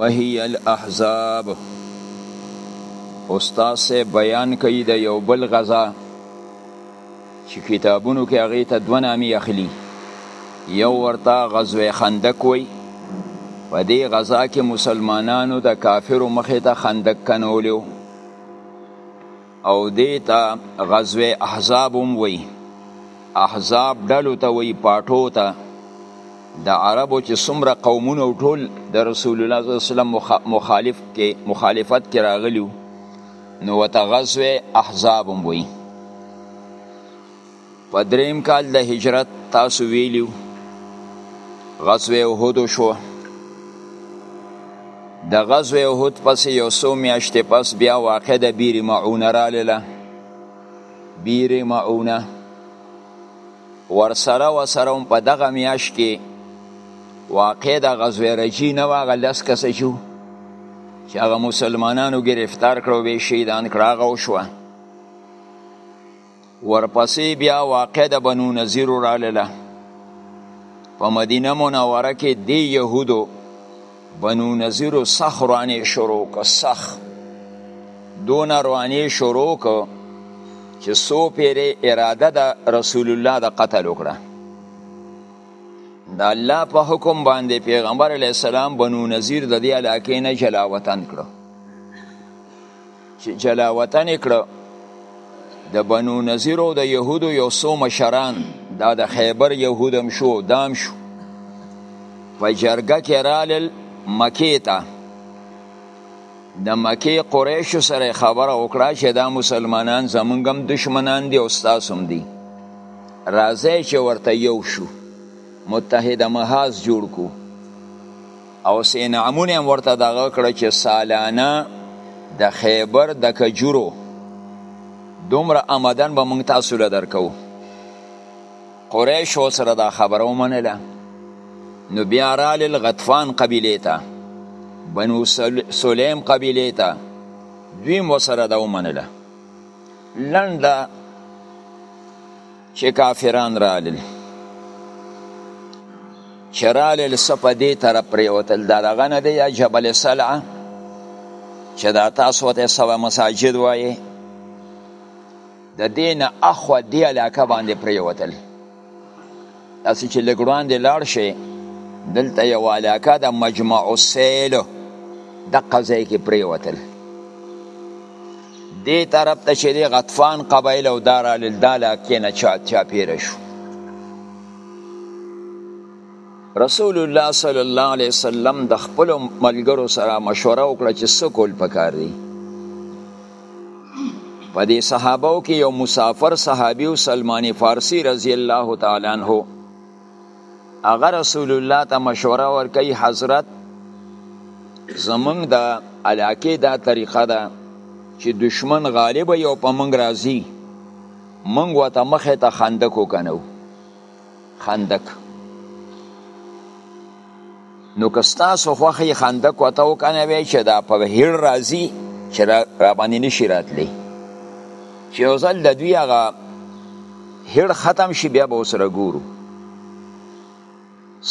وهي الاحزاب استاد سه بیان کوي د یو بل غزا چې کتابونو کې هغه ته دوه نامي اخلي یو ورته غزوه خندق وي په دې غزا کې مسلمانانو د کافرو مخې ته خندق کنولیو او دیتا غزوه احزاب هم وی احزاب ډلو ته وی پاټو ته د عربو چې څومره قومونه ټول د رسول الله صلی الله علیه وسلم مخالف کې مخالفت کې راغلیو نو وته غزوه احزاب هم وی په دریم کال د هجرت تاسو ویلیو غزوه احد شو د غزوه احد پس یو څو میاشتې پس بیا واقع د بیر معونه رالیله بیر معونه ورسره وسره هم په دغه میاش کې واقع د غزوه رجی نه واغه لس کسه شو چې هغه مسلمانانو گرفتار کړو به شهیدان کړه هغه وشوه ورپسې بیا واقع د بنو نظیر رااله په مدینه منوره کې دی يهودو بنو نظیر سخ روانې شروع که سخ دون روانې شروع که چې سو پیرې اراده د رسول الله د قتل وکړه د الله په حکم باندې پیغمبر علی السلام بنو نظیر د دې علاقې نه جلا وطن کړو چې جلا وطن کړه د بنو نظیر او د يهودو یو څو مشران دا د خیبر يهودم شو دام شو په جرګه کې رالل مکې ته د مکې قریشو سره خبره وکړه چې دا مسلمانان زمونږ هم دشمنان دي او ستاسو هم دي راځئ چې ورته یو شو متحده محاذ جوړ کړو او سه انعامونه هم ورته دغه کړه چې سالانه د خیبر د کجورو دومره آمدن به مونږ تاسو له درکو قریش سره دا خبره ومنله نو بیا رال غطفان قبیله ته بنو سلیم قبیله ته دوی مو سره دا ومنله لنډه چې کافران رالل چې رالل څه په دې طرف پرېوتل دا دغه نه دی یا جبل سلعه چې دا تاسو ته سوه مساجد وایې د دې نه اخوا دې علاقه باندې پرېوتل داسې چې لږ وړاندې لاړ شئ دلته یوه علاقه د مجمع السیل دقه ځای کې پرېوتل دې طرف ته چې د غطفان قبایل او دار الیل دا علاقې نه چا چاپېره شو رسول الله صلی الله علیه وسلم د خپل ملګرو سره مشوره وکړه چې څه کول پکار دي په دې صحابو کې یو مسافر صحابي او سلمان فارسی رضی الله تعالی عنہ هغه رسول الله ته مشوره ورکوي حضرت زمونږ د علاقې دا طریقه ده چې دشمن غالب یو په مونږ راځي مونږ ورته مخې ته خندق وکنو خندق نو که ستاسو خوښه یې خندق ورته وکنوي چې دا په هیړ راځي چې راباندې نشي راتلی چې یو ځل د دوی هغه هیړ ختم شي بیا به ورسره ګورو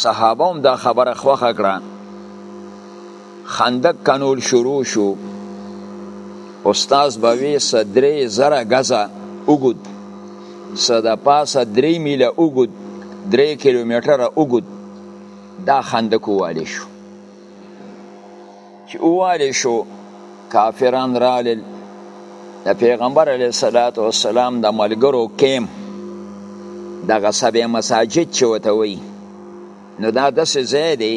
صحابه هم دا خبره خوښه کړه خندق کنول شروع شو استاد به وی صدرې زره غزه وګد صدا پاسه درې میله وګد درې کیلومتره وګد دا خندق ووالی شو چې ووالی شو کافران رالل د پیغمبر علیه الصلاۃ والسلام د ملګرو کیم دغه سبه مساجد چې وته وي نو دا داسې ځای دی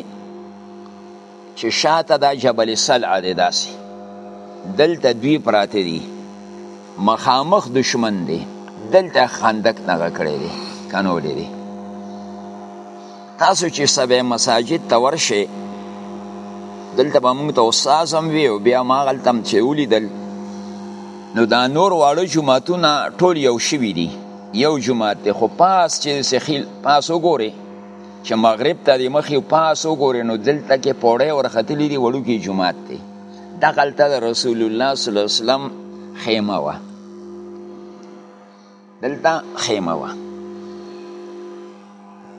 چې شاته دا جبل سلعه دی داسې دلته دوی پراته دي مخامخ دشمن دی دلته خندق نغه کړی دی کنولی دی تاسو چې سبه مساجد ته ورشئ دلته به موږ ته استاذ هم وي او بیا ما هلته هم چې ولیدل نو دا نور واړه جوماتونه ټول یو شوي دي یو جومات دی خو پاس چې سخیل پاس وګورئ چې مغرب ته د مخې پاس وګورې نو دلته کې پوړی ورختلی دی وړوکی جماعت دی دغلته د رسول الله صلی الله علیه وسلم خیمه وه دلته خیمه وه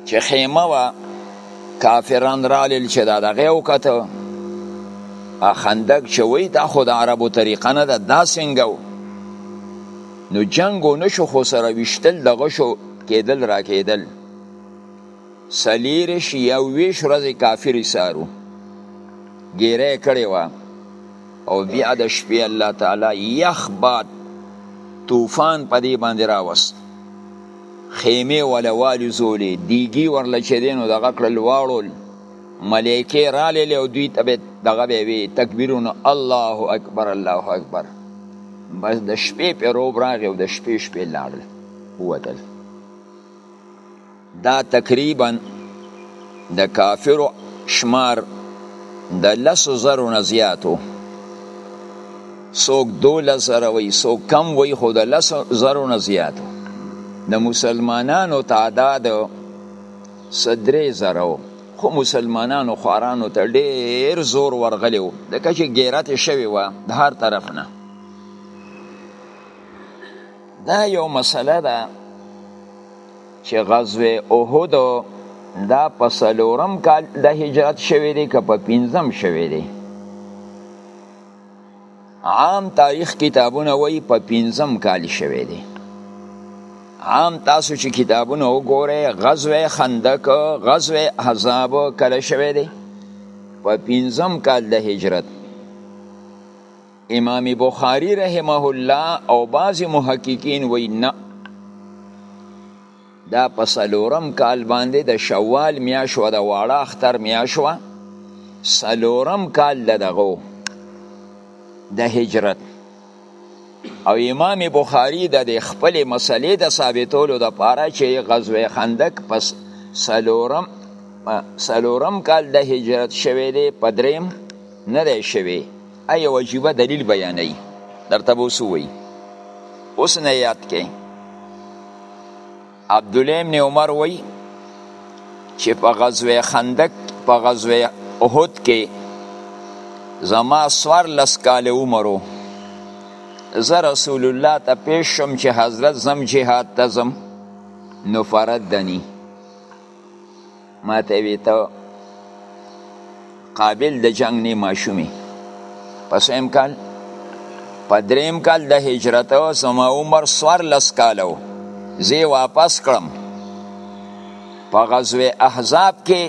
چې خیمه وه کافران رالل چې دا دغه وکته خندق چې وای دا خو د عربو طریقه نه ده دا څنګه نو جنگ و نشو خو سره وشتل دغه شو کېدل را کېدل سلیرش یو ویش ورځې کافر ایسارو ګیره کړې وه او بیا د شپې الله تعالی یخ باد طوفان په دې باندې راوست خیمه ولا والی زولې دیګي ورل چې دینو دغه کړل واړول ملائکه را لې او دوی ته دغه به وی تکبیرونه الله اکبر الله اکبر بس د شپې په روب راغی او د شپې شپې لاړل ووتل دا تقریبا د کافرو شمار د لسو زرو نه زیات و څوک دولس زره وي څوک کم وي خو د لسو زرو نه زیات و د مسلمانانو تعداد څه درې زره و خو مسلمانانو خوارانو ته ډېر زور ورغلی و ځکه چې ګیرت یې شوی وه د هر طرف نه دا یو مسله ده چې غزوه احد دا په سلورم کال د هجرت شوی دی که په پنځم شوی دی عام تاریخ کتابونه وایي په پنځم کال شوی دی عام تاسو چې کتابونه وګورئ غزوه خندق غزوه حزاب کله شوی دی په پنځم کال د هجرت امام بخاری رحمه الله او بعض محققین وی نه دا په سلورم کال باندې د شوال میاشو د واړه اختر میاشو سلورم کال دغه د هجرت او امام بخاری د خپل مسلې د ثابتولو د پاره چې غزوه خندق پس سلورم سلورم کال د هجرت شوه دی پدریم نه دی شوی ایو عجیبه دلیل بیانوي درته به اوس ووایي اوس نه یاد کې عبدالله ابن عمر وای چې په غزوه خندق په غزوه احد کې زما سوار لس کال عمرو زه رسول الله ته پیش شم چې حضرت زم جهاد ته زم نو فرد دنی ما ته وی ته قابل د جنگ نه ماشومی پس ام کال په دریم کال د هجرت او سما عمر سوار لس کالو زی واپس کړم په غزوه احزاب کې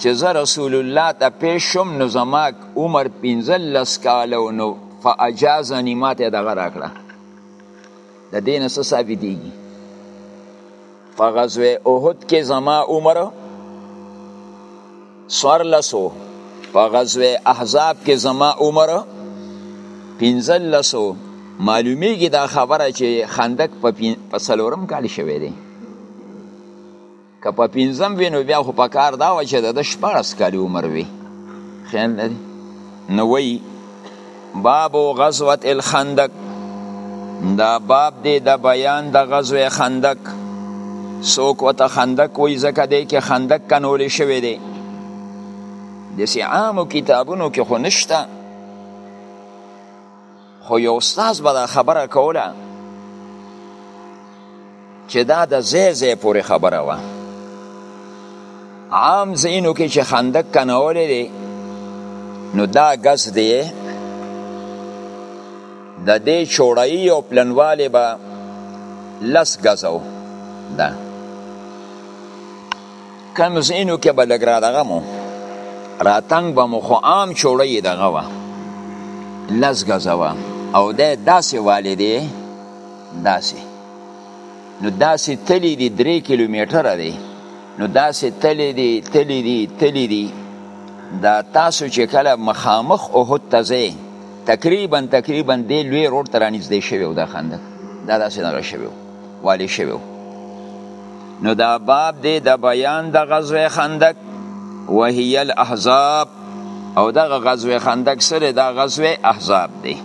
چې زه رسول الله ته پیش شم نو زما عمر 15 کالو نو فاجازنی ماته دغه راکړه د دین څه ثابتېږي په غزوه احد کې زما عمر سوار لسو په غزوه احزاب کې زما عمر پنځل لسو معلومیږي دا خبره چې خندق په په سلورم کال شوه دی که په پنځم وینو بیا خو په کار دا و چې د شپږ کال عمر وي خیال لري نو وی باب غزوه الخندق دا باب دی د بیان د غزوه خندق سوک و ته خندق وی زکه دی که خندق کنول شوی دی دسی عامو کتابونو که خو نشته خو یو استاز به دا خبره کوله چې دا د ځای ځای پورې خبره وه عام ځایونو کې چې خندق کنولی دی نو دا ګز دی د دې چوړی او پلنوالی به لس ګزو دا کم ځینو کې به لږ را دغه مو راتنګ به مو خو عام چوړی دغه وه لس ګزه وه او دی داسې والی دی داسې نو داسې تلی دی درې کیلومتره دی نو داسې تلی دی تلی دی تلی دی دا تاسو چې کله مخامخ احد ته ځئ تقریبا تقریبا دې لوی روډ ته رانږدې شوی و دا خندق دا داسې دغه شوی و والي شوی و نو دا باب دی د بیان د غزوه خندق وهي الاحزاب او دغه غزوه خندق سره دا غزوه احزاب دی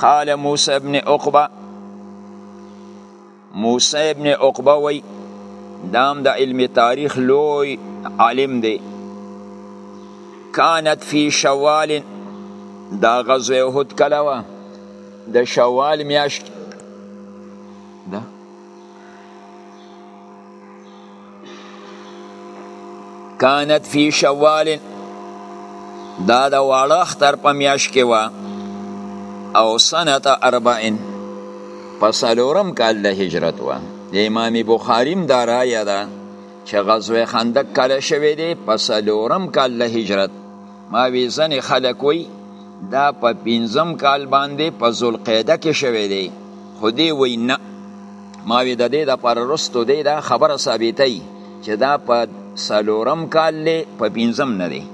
قال موسی ابن عقبه موسی ابن عقبه وی دام د دا علم تاریخ لوی عالم دی کانت فی شوال دا غزو احد کلوه د شوال میاشت ده کانت فی شوال دا د واړه اختر په میاشت کې وه او سنت اربعین په څلورم کال د هجرت وه د امام بخاري هم دا رایه ده چې غزوه خندق کله شوې دی په څلورم کال د هجرت ما وی ځنې خلک وی دا په پنځم کال باندې په ذوالقعده کې شوی دی خو دی وی نه ما وی د دې د پر رستو دی دا خبره ثابتای چې دا په سلورم کال له په پنځم نه دی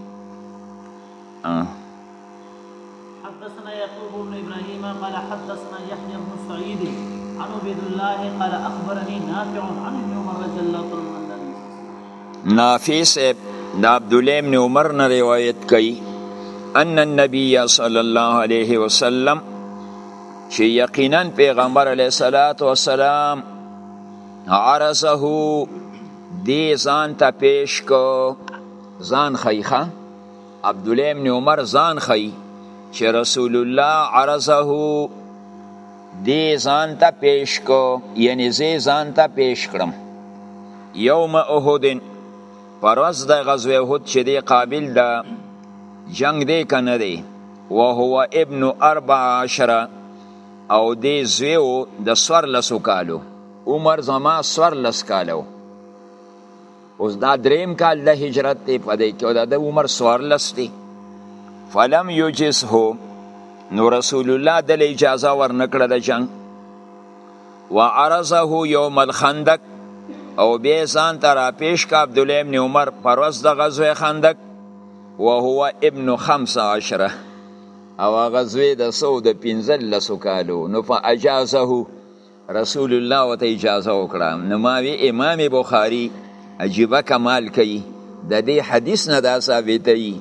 حدثنا يعقوب بن ابراهيم قال حدثنا يحيى بن سعيد عن عبيد الله قال اخبرني نافع عن ابن عمر رضي الله عنه نافع صاحب د عبد الله بن عمر نه روایت کوي ان النبي صلى الله عليه وسلم چې یقینا پیغمبر علیه الصلاۃ والسلام عرضه دی ځان ته پیش کو ځان خیخه عبد الله ابن عمر ځان خي چې رسول الله عرضه دی ځان ته پیش کو یعنی زی ځان ته پیش کړم یوم احد پرز د غزوه احد چې دی قابل ده جنگ دی کنه دی وهو ابن 14 او دی زیو د سور لسو کالو عمر زما سور لس کالو اوس دا دریم کال د هجرت دی په دی کې دا د عمر سوار لستی فلم یوجس هو نو رسول الله د اجازه ورنکړه د جنگ وعرضه یوم الخندق او به ځان ته را پیش کا عبد الله ابن عمر پروس د غزوه خندق وهو ابن 15 او غزوه د سو د 15 کالو نو فاجازه رسول الله وته اجازه وکړه نو ما وی امام بخاری عجیبه کمال کوي د دې حدیث نه دا ثابتوي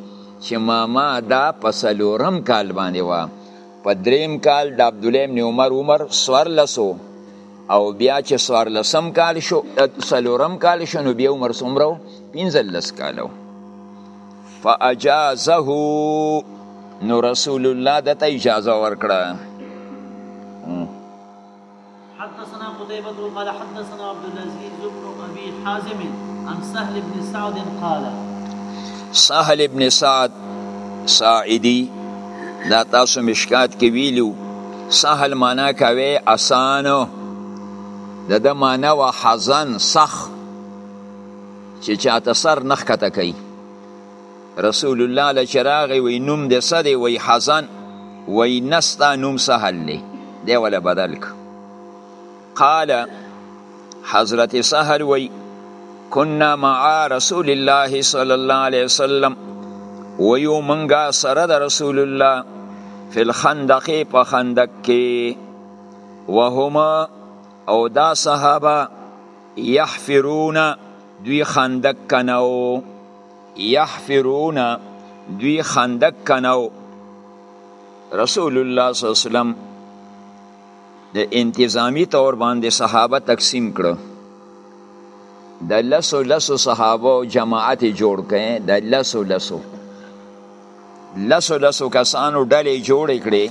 چې ماما دا په څلورم کال باندې وه په دریم کال د عبدالله ابن عمر عمر سوارلسو او بیا چې سوارلسم کال شو څلورم کال شو نو بیا عمر څومره پنځلس کالو فاجازه نو رسول الله دته اجازه ورکړه حدثنا قتيبة قال حدثنا عبد العزيز بن ابي حازم عن سهل بن سعد قال سهل بن سعد ساعدي دا تاسو مشکات کې ویلو سهل معنا کوي اسانو د د معنا و حزن سخ چې چاته سر نخ کته کوي رسول الله له چې راغی وایي نوم دې څه دی وایي حزن وایي نه ستا نوم سهل دی دی وله بدل که قال حضرت سهل وایي کنا مع رسول الله صلی الله علیه وسلم ویو منګه سره د رسول الله فی الخندق په خندق کې وهما او دا صحابه یحفرون دوی خندق کنو یحفرون دوی خندق کنو رسول الله صلی الله علیه وسلم د انتظامی تور باندې صحابه تقسیم کړو د لسو لسو صحابه جماعت جوړ کړي د لسو لسو لسو لسو کسانو ډلې جوړې کړې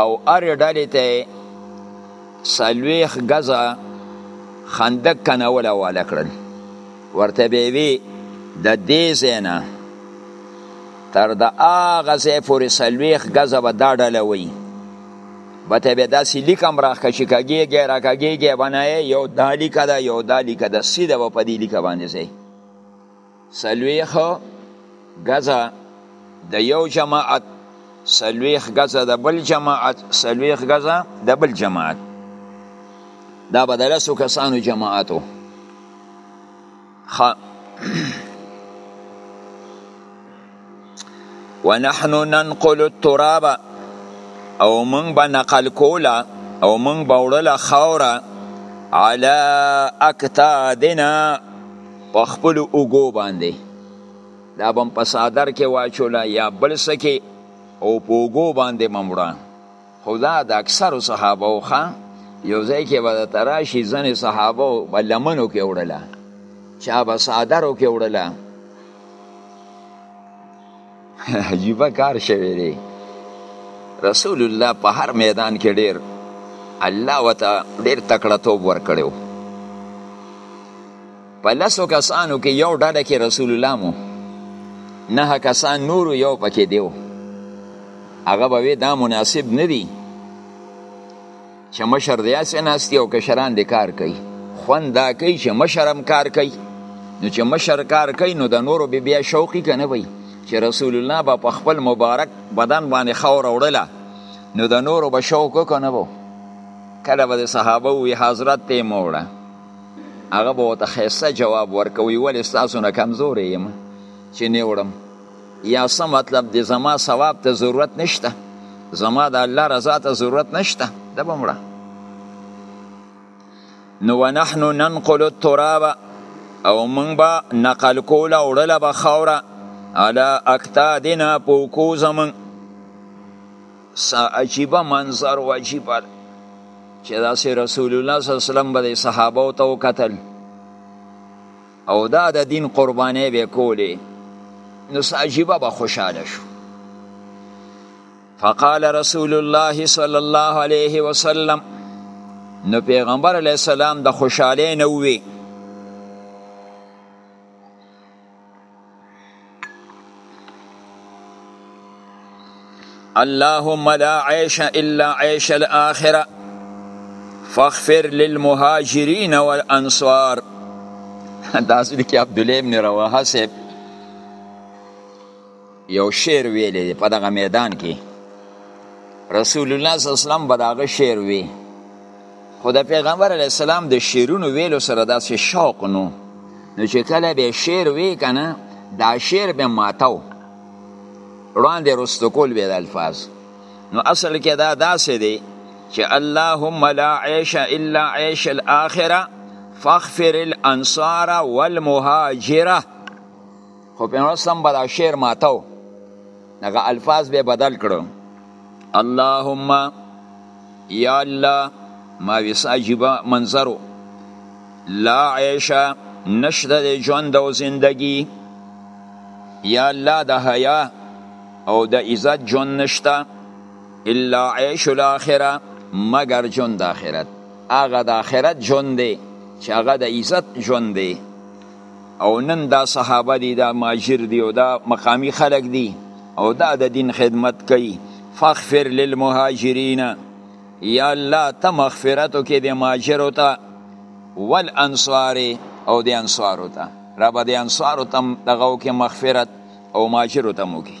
او هرې ډلې ته څلوېښت ګزه خندق کنول حواله کړل ورته به وي د دې ځای نه تر د هغه ځای پورې څلوېښت ګزه به دا ډله وي به ته به داسې لیک هم راښکه چې کږېږی راکږېږی به نه یو دا لیکه ده یو دا لیکه ده سیده به په دې لیکه باندې ځای څلوېښت ګزه د یو جماعت څلوېښت ګزه د بل جماعت څلوېښت ګزه د بل جماعت دا به د لسو کسانو جماعت و ونحن ننقل التراب او موږ به نقل کوله او موږ به وړله خاوره علا اکتادنا په خپل اوګو باندې دا بم په صادر کې واچوله یا بل سکه او په اوګو باندې ممړه خدا د اکثر صحابه او خان یو ځای کې به تراشي ځنې صحابه په لمنو کې وړله چا به صادرو کې وړله عجیبه کار شوی دی رسول الله په هر میدان کې ډیر الله وته ډیر تکړه توب ورکړو په لسو کسانو کې یو ډله کې رسول الله مو نه کسان نورو یو پکې دیو هغه به وی دا مناسب نه دی چې مشر دی اسې ناستی او کشران دی کار کوي خوند دا کوي چې مشرم کار کوي نو چې مشر کار کوي نو د نورو به بیا شوقي کنه وي چې رسول الله به په خپل مبارک بدن باندې خور وړله نو د نورو به شوق کنه وو کله به صحابه وی حضرت ته موړه هغه به ورته ښایسته جواب ورکوي ولې ستاسو نه کمزوری یم چې نه وړم یا څه مطلب دی زما ثواب ته ضرورت نشته زما د الله رضا ته ضرورت نشته ده به مړه نو ونحن ننقل التراب او موږ به نقل کوله وړله به خاوره علی اکتادنا په اوکو زموږ سا عجیبه منظر و عجیبه چې داسې رسول الله صلی الله علیه وسلم به صحابه او ته وکتل او دا د دین قربانې به کولې نو سا عجیبه به خوشاله شو فقال رسول الله صلی الله علیه وسلم نو پیغمبر علیه السلام د خوشاله نه وی اللهم لا عيش إلا عيش الآخرة فاغفر للمهاجرين والأنصار داسې کې عبد الله ابن رواحه صاحب یو شعر ویلی دی په دغه میدان کې رسول الله صلی الله علیه وسلم به د هغه شعر وی خو د پیغمبر علیه السلام د شعرونو ویلو سره داسې شوق نو نو چې کله به شعر وی که نه دا شعر به ماتو وړاندې رستو کول به د الفاظ نو اصل کې دا داسې دی چې اللهم لا عیش الا عیش الاخره فاغفر الانصار والمهاجره خو پیغمبر سم به دا شعر ماتو دغه الفاظ به بدل کړو اللهم یا الله ما ویس عجیب منظرو لا عیشه نشته د ژوند او زندگی یا الله د حیا او د عزت ژوند نشته الا عیش الاخره مگر ژوند د آخرت هغه د آخرت ژوند دی چې هغه د عزت ژوند دی او نن دا صحابه دي دا ماجر دي او دا مقامی خلق دي او دا د دین خدمت کوي فاغفر للمهاجرین یا الله ته مغفرت وکړي د مهاجرو ته والانصار او د انصارو ته را به د انصارو ته دغه وکړي مغفرت او مهاجرو ته مو وکړي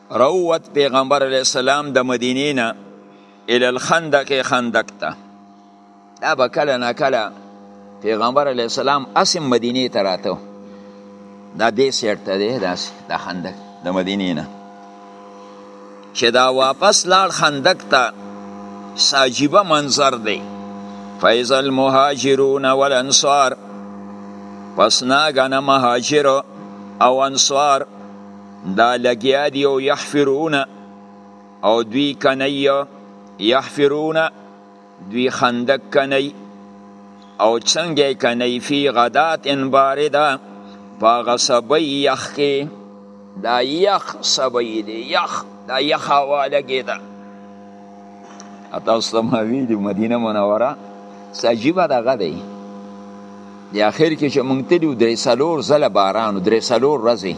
روت پیغمبر علیه السلام د مدینې نه ال الخندق خندق ته دا به کله نه کله پیغمبر علیه السلام اسم مدینې ته راته دا دې سیټ ته دی داسې د خندق د مدینې نه چې دا واپس لاړ خندق ته ساجیبه منظر دی فیض المهاجرون والانصار پس ناګنه مهاجر او انصار دا لګیا دی او یحفرون او دوی کنی یحفرون دوی خندق کنی او څنګه کنی فی غدات ان بارده پاغه سبی یخ کې دا یخ سبی دی یخ دا یخ هوا لګی ده تاسو ته ما ویلي مدینه منوره څه عجیبه دغه دی د اخر کې چې مونږ تلو درې څلور ځله باران و درې څلور ورځې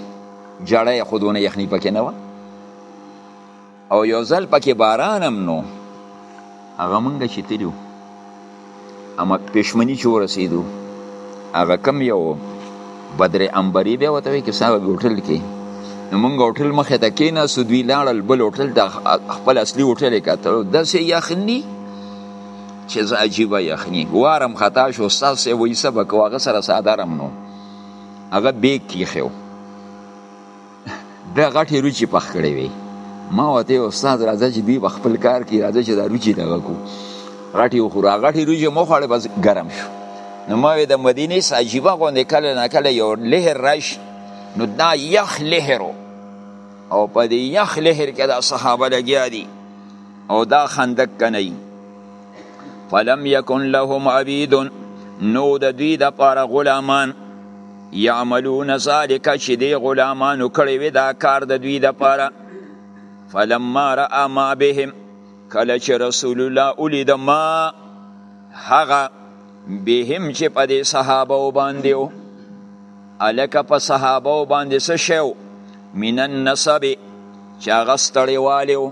جړی خو دونه یخني پکې نه وه او یو ځل پکې باران هم نو هغه مونږ چې تلو اما پښمنی چې ورسېدو هغه کم یو بدر انبری بیا وته وی کې ساغه هوټل کې موږ هوټل مخه ته کې نه سو دوی لاړل بل هوټل ته خپل اصلي هوټل کې کتل د سه یخنی چې ز عجیب یخنی وارم خطا شو ساسه وې سبق واغه سره ساده رم نو هغه بیگ کې خو د غټې روچي پخ کړې وي ما وته استاد راځه چې دوی خپل کار کې راځه چې دا روچي دغه کو غټي خو را غټي روچي مو خړې بس ګرم شو نو ما د مدینه ساجيبه غونډه کله نه کله یو لهر راش نو دا یخ لهرو او په دې یخ لهر کې دا صحابه لګیا دي او دا خندق کنه فلم یکن لهم عبید نو د دوی د پاره غلامان یعملون ذالک چې دی غلامانو کړی وی دا کار د دوی د پاره فلما را ما بهم کله چې رسول الله اولید ما هغه بهم چې په دې صحابه و باندې و الکه په صحابه و باندې څه شو من النسب چې هغه ستړیوالی و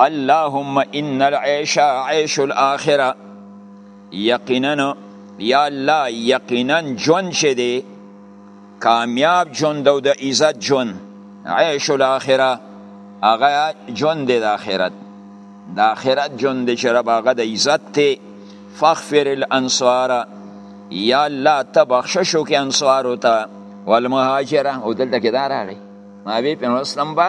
اللهم ان العيش عيش الاخره یقینا یا الله یقینا جون شه دی کامیاب جون دو د عزت جون عيش الاخره هغه جون دی د اخرت د اخرت جون دی چې رب هغه د عزت ته فخفر الانصار یا الله ته بخشش وکې انصارو ته والمهاجره او دلته کې دا راغی ما به په اسلام با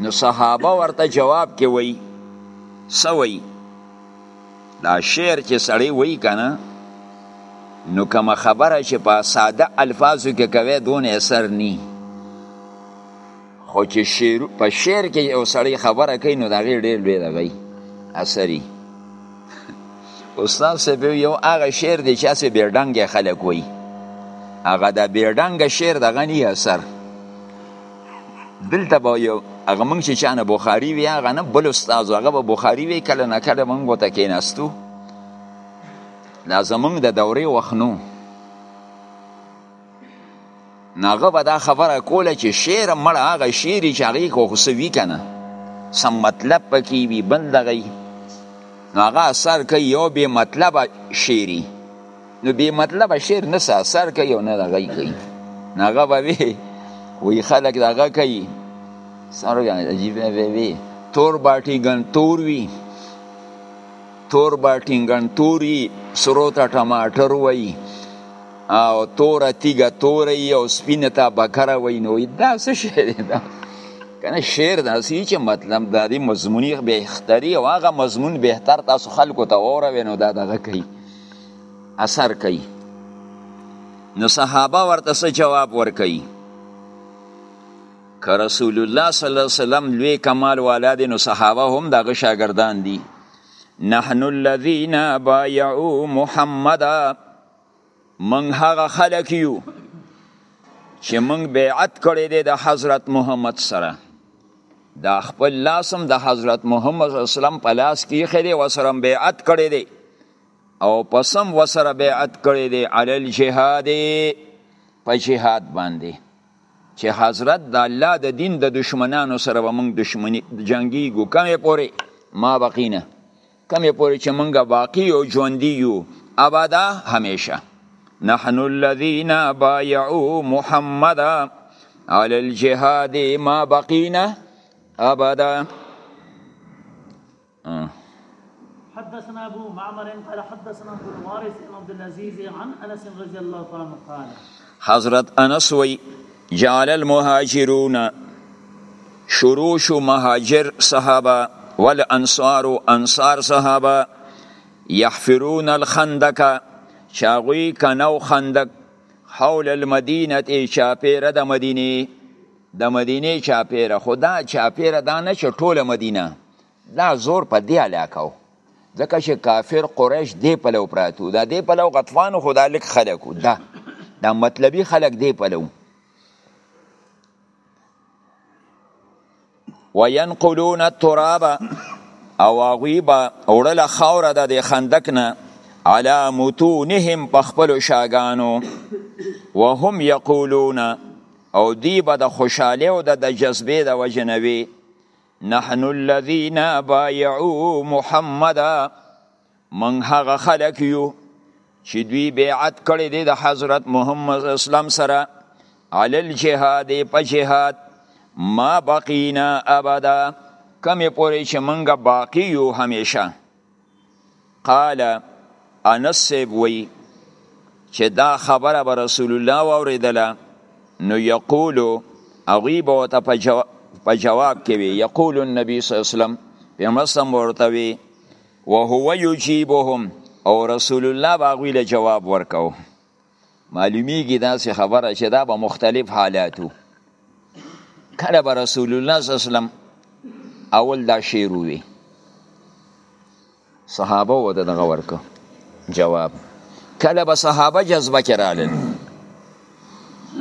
نو صحابه ورته جواب کې وای سوي دا شعر چې سړی وای کنه نو کوم خبره چې په ساده الفاظو کې کوي دون اثر ني خو چې شعر په شعر کې یو سړی خبره کوي نو دا غیر ډیر لوی دی اثري استاد صاحب یو هغه شعر دی چې سه بیرډنګ خلک وای هغه د بیرډنګ شعر دغه نه اثر دلته به یو هغه موږ چې چانه بخاري وي هغه نه بل استاد هغه به بخاري وي کله نه کله موږ ورته کېناستو دا زمونږ د دورې وخت نو هغه به دا خبره کوله چې شعر مړه هغه شعر چې هغې کو خو څه وي که نه سم مطلب پکې وي بل دغه نو هغه اثر کوي یو بې مطلبه شعري نو بی مطلب شعر نه سر کوي او نه دغه کوي هغه به وي وی خلک دغه کوي سر عجیب به وي تور باټي ګن تور وي تور باټي ګن توري سرو ته ټماټر وي او تور تیګه تور او سپینه ته بکره وي نو دا څه شعر ده کنه شعر د اسی چې مطلب د دې مضمونی به اختری او هغه مضمون بهتر تاسو خلکو ته اوره وینو دا دغه کوي اثر کوي نو صحابه ورته څه جواب ورکوي که رسول الله صلی الله علیه وسلم لوی کمال والا دی نو صحابه هم دغه شاګردان دي نحن الذين بايعوا محمدا من هغه خلک یو چې موږ بیعت کړی دی د حضرت محمد سره دا خپل لاس هم د حضرت محمد صلی الله علیه وسلم په لاس کې ایښی دی وسره بیعت کړی دی او پس هم وسره بیعت کړی دی علی الجهاد په جهاد باندې چې حضرت د الله د دین د دشمنانو سره به موږ دشمني جنګیږو کمې پورې ما بقینه کمې پورې چې مونږ باقی یو ژوندي یو ابدا همیشه نحن الذين بايعوا محمد على الجهاد ما بقينا ابدا حدثنا ابو معمر قال حدثنا ابو الوارث عن عبد العزيز عن انس رضي الله عنه قال حضرت انس وی جعل المهاجرون شروع شو مهاجر صحابه والانصار انصار صحابه يحفرون الخندق چاغوی کنو خندق حول المدینه چاپیره د مدینه د مدینه چاپیره خدا چاپیره دا نه چې ټوله مدینه دا زور په دې علاقه و ځکه چې کافر قریش دی پلو پراتو دا دی پلو غطفانو خو دا لک خلکو دا دا مطلبی خلک دی پلو وینقلون التراب او هغوی به وړله خاوره د دې خندق نه علا متونهم په خپلو شاګانو وهم یقولون او دی به د خوشحالۍ او د جذبې د وجې نه وي نحن الذين بايعوا محمدا من هغه خلق یو چې دوی بیعت کړی دی د حضرت محمد اسلام سره علی الجهاد په جهاد ما بقینا ابدا کمی پوری چې منګه باقی یو همیشه قال انس صاحب وی چې دا خبره به رسول الله واوریدله نو یقول هغوی به ورته په جواب, جواب کې وي یقول النبي صلی الله علیه وسلم پیغمبر سم ورته وي وهو یجیبهم او رسول الله به هغوی له جواب ورکاو معلومیږي دا څه خبره چې دا به مختلف حالاتو کله به رسول الله صلی الله علیه وسلم اول دا شعر وی صحابه و دغه ورکو جواب کله به صحابه جذبه کړه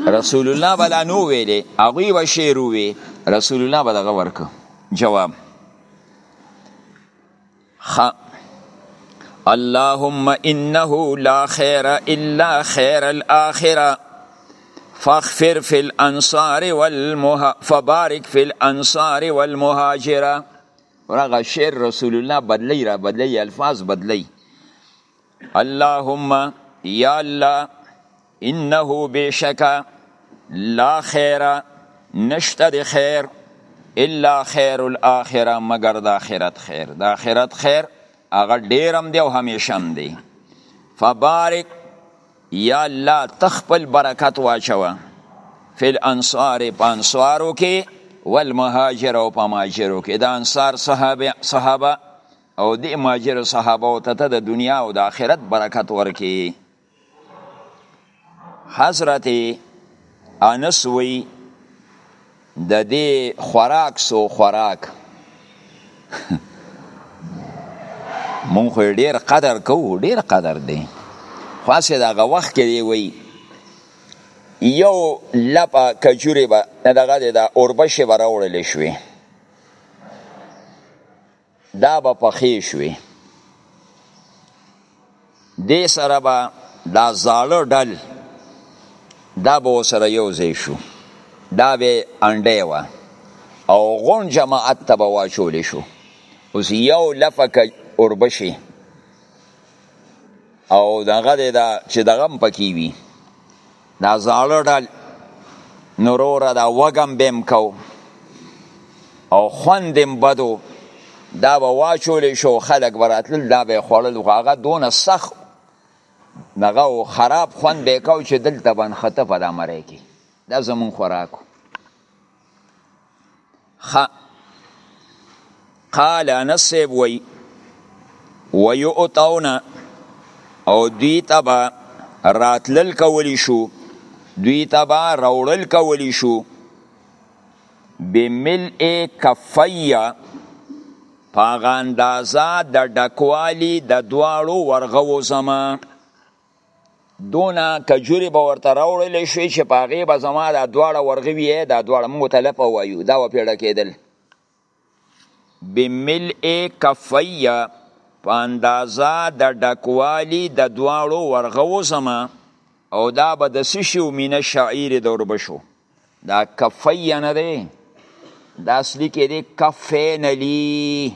رسول الله بلا نو ویلې هغه به شعر وی رسول الله به دغه ورکو جواب خ اللهم انه لا خير الا خير الاخره فاغفر في الانصار والمها فبارك في الانصار والمهاجره ورغه شعر رسول الله بدلی را بدلی الفاظ بدلی اللهم یا الله انه بشکا لا خیر نشته د خیر الا خیر الاخره مگر د اخرت خیر د اخرت خیر هغه ډیرم دی او همیشم دی فبارک یا الله تخپل برکت واچوه فی الانصار په انصارو کې والمهاجر او په مهاجرو کې د انصار صحابه صحابه او دی ماجر صحابه او ته د دنیا او د آخرت برکت ورکی حضرت انس وی د دې خوراک سو خوراک مونږ خو ډیر قدر کوو ډیر قدر دی خاصه دغه وخت کې دی وی یو لپه کجوري به دغه د اوربشه به راوړل شوې دا به پخې شوې دې سره به دا زاړه ډل دا به سره یو ځای شو دا به انډه و او غون جماعت ته به واچول شو اوس یو لفک اوربشي او دغه دا چې دغه پکې وي دا زاړه ډل نوروره دا وګم بیم کو او خوندم بدو دا به واچول شو خلک براتل دا به خوړل خو هغه دونه سخت دغه او خراب خوند به کو چې دلته بن خطه په دا مری کې دا زمون خوراکو خ قال انس صاحب وی ویؤتون او دوی تبا راتلل کولی شو دوی تبا روړل کولی شو بملء کفیا پاغه اندازه د ډکوالی د دواړو ورغو زما دونه کجوري به ورته راوړل شي چې په هغه به زما دا دواړه ورغوي دا دواړه موږ ته لپه وایو دا و پیړه کېدل بملء کفیه په اندازه د ډکوالی د دواړو ورغو زما او دا به د سشي او مینه شاعر د وربشو دا کفی نه دی دا اصلي کې دی کفینلی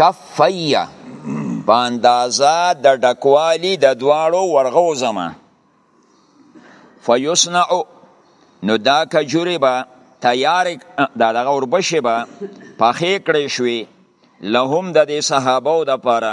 کفیه په اندازه د ډکوالی د دواړو ورغو زما فیصنع نو دا کجوری به تیار دا دغه وربشې به پخې کړې شوې لهم د دې صحابو د پاره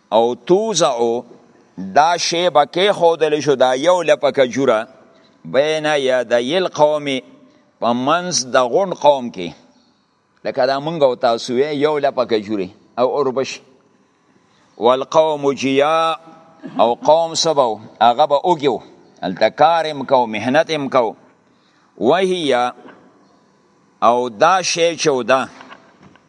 او توزعو دا شی به کېښودل شو دا یو لپه کجوره بین یدی القوم په منځ د غون قوم کې لکه دا مونږ او تاسو یو لپه کجوره او اوربش والقوم جیا او قوم سبو هغه به اوګیو هلته کار هم کو محنت هم کو وهیه او دا شی چې ده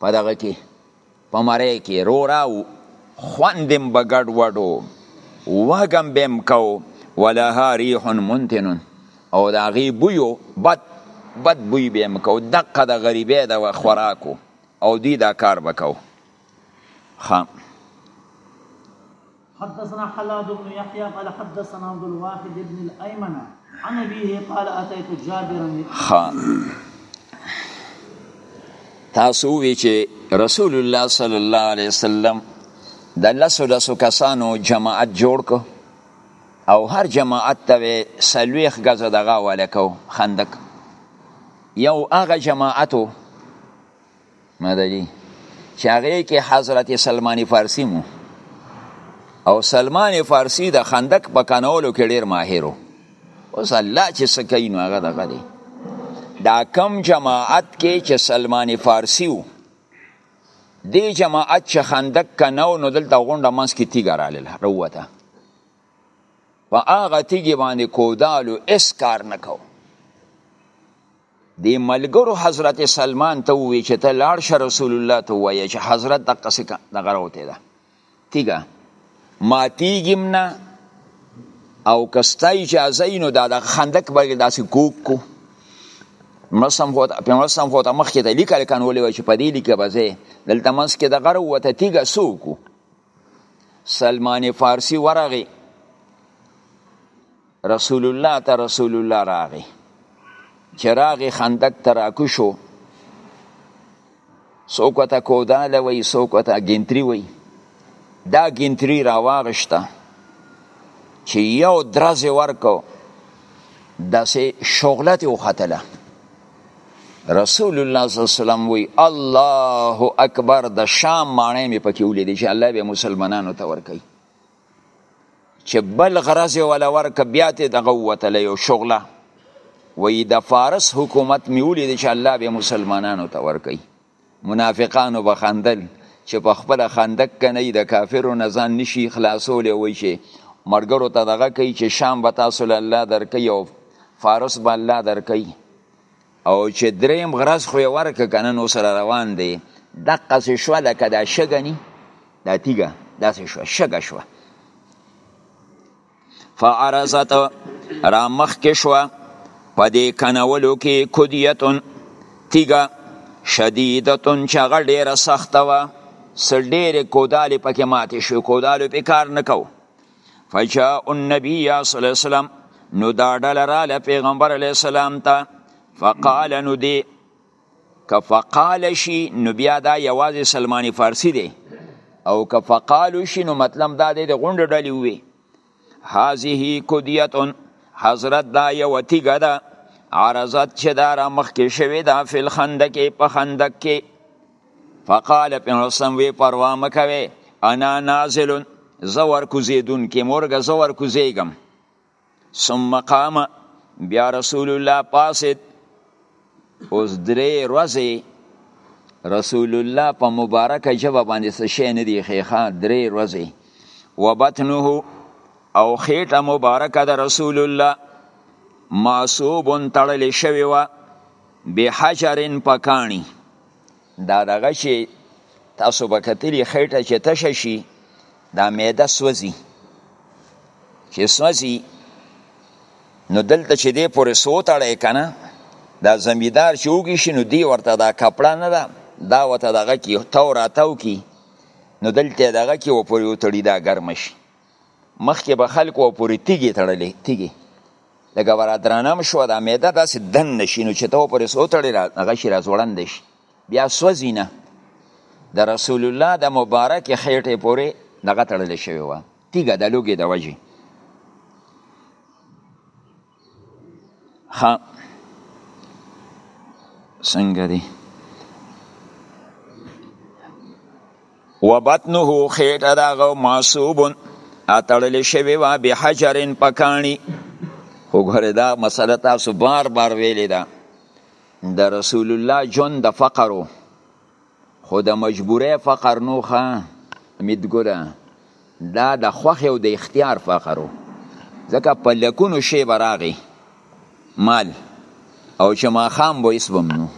په دغه کې په مری کې رو راو خوندم به ګډ وډو وګم بهم کو ولها ریح منتن او د هغې بویو بد بد بوی به هم کو دقه د غریبۍ د خوراکو او دوی دا کار به کو حدثنا حلاد بن يحيى قال حدثنا عبد الواحد بن الايمن عن ابيه قال اتيت جابرا تاسو وی چې رسول الله صلی الله علیه وسلم د لسو لسو کسانو جماعت جوړ کو او هر جماعت ته سلويخ غز دغه ولکو خندق یو هغه جماعتو مدني چې هغه کې حضرت سلمان فارسی مو او سلمان فارسی د خندق په کنولو کې ډیر ماهر وو اوس الله چې سکین هغه دغه دی دا کم جماعت کې چې سلمان فارسی وو دی جماعت چې خندق کنو نو دلته غونډه منس کې تیګه رااله وروته په هغه تیګه باندې کودالو اس کار نکو دی ملګرو حضرت سلمان ته وی چې ته لاړ شه رسول الله ته وایې چې حضرت د قصې دغه راوته ده تیګه ما تیګم نه او کستا اجازه نو دا د خندق بګی داسې کوک کو مسم خو په مسم خو ته مخ کې ته لیکل کان ولې چې په دې لیکه بځه دلته منس کې د غره وته تیګه سوکو سلمان فارسی ورغی رسول الله ته رسول الله راغی چې راغی خندق ته راکوشو څوک ته کوداله وی څوک ته ګنتری وی دا ګنتری راواغشته چې یو درز ورکو داسې شغلت وختله رسول الله صلی الله علیه وسلم وی الله اکبر د شام معنی می پکې ولې چې الله به مسلمانانو ته ورکړي چې بل غرض یې وله ورکه بیا ترې دغه ووتله یو شغله وایي د فارس حکومت مې ولید چې الله به مسلمانانو ته ورکوي منافقانو به خندل چې په خپله خندق که نه د کافرو نه ځان نشي خلاصولی وایي چې ملګرو ته دغه کوي چې شام به تاسو له الله درکوي او فارس به الله درکوي او چې دریم غرض خو یې ورکه کنه نو سره روان دی دقه سې شوه لکه دا شګه نی دا تیګه داسې شوه شګه شوه فعرضت را مخکې شوه په دې کنولو کې کدیتون تیګه شدیدتون چې هغه ډېره سخته وه څه ډېرې کودالې پکې ماتې شوې کودالو پې کار نه کو فجاء النبي صلی الله علیه وسلم نو دا ډله راله پیغمبر علیه السلام ته فقال نو دی که فقال شي نو بیا دا یوازې سلمانی فارسی دی او که فقالو شي نو مطلب دا دی د غونډې ډلې ووي هذه کدیتون حضرت دا یو تیګه ده عرضت چې دا را مخکې شوې ده فی الخندق په خندق کې فقال پیغمبر اسلام وی پروا مکوي انا نازل زه ورکوزیدون کې مورګه زه ورکوزیږم ثم قام بیا رسول الله پاسد اوس درې ورځې رسول الله په مبارکه جبه باندې څه شی نه دی خېخه درې ورځې وبطنه او خېټه مبارکه د رسول الله معصوب تړلې شوی و به حجر پکانی دا دغه چې تاسو به کتلی خیټه چې تشه شي دا معده سوځي چې سوځي نو دلته چې دی پورې سوتړی که نه دا زمیدار چې وږي شي نو دی ورته دا کپړه نه ده دا ورته دغه کې تاو راتاو کي نو دلته دغه کې وپورې وتړي دا ګرمه شي مخکې به خلکو پورې تیږې تړلې تیږې لکه ورا درانه هم شوه دا معده داسې دن نه شي نو چې ته پورې څه وتړې هغه شي راځوړند شي بیا سوځي نه د رسول الله د مبارکې خېټې پورې دغه تړلی شوی وه تیږه د لوګې د وجې ها څنګه دی وبطنه خېټه دغه معصوب اتړل شوی و به حجرن پکانی خو ګره دا مسله تاسو بار بار ویلې ده د رسول الله جون د فقرو خو د مجبورۍ فقر نو ښه امیدګله دا د خوښې او د اختیار فقر و ځکه په لکونو شی به راغی مال او چې ماښام به هېڅ به نو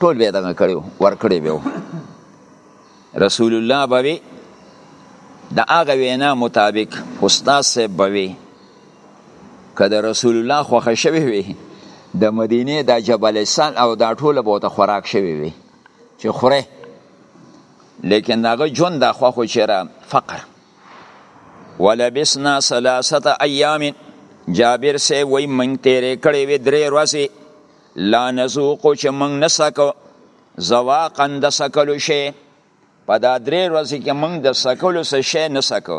ټول به یې دغه کړی ورکړی به رسول الله به وي د هغه وینا مطابق استاد صاحب به وي که د رسول الله خوخه شوی وي د مدینه د جبلستان او دا ټوله به ته خوراک شوی وي چې خوره لیکن داغه ژوند د خوخو چیرې فقر ولبسنا ثلاثه ایام جابر سه وای من تیرې کړې وې درې ورځې لا نزوق چې من نسکو زواقا د سکلو شي په دا درې ورځې کې من د سکلو څه شي نسکو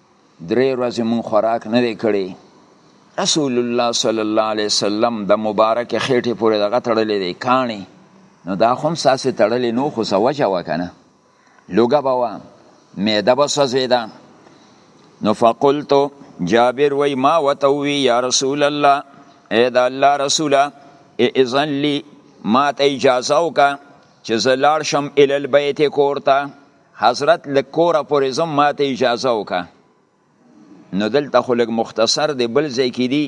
درې ورځې مونږ خوراک نه دی کړی رسول الله صلی الله علیه وسلم د مبارک خېټې پورې دغه تړلې دی کاڼي نو دا هم ساسې تړلې نو خو څه وجه وه که نه لوګه به وه معده به سوځېده نو فقلتو جابر وی ما وته وی یا رسول الله اې د الله رسوله اذن لي ما ته اجازه وکړه چې زه لاړ شم ال البیت کور ته حضرت لږ کوره پورې ځم ما ته اجازه وکړه نو دلته خو لږ مختصر دی بل ځای کې دي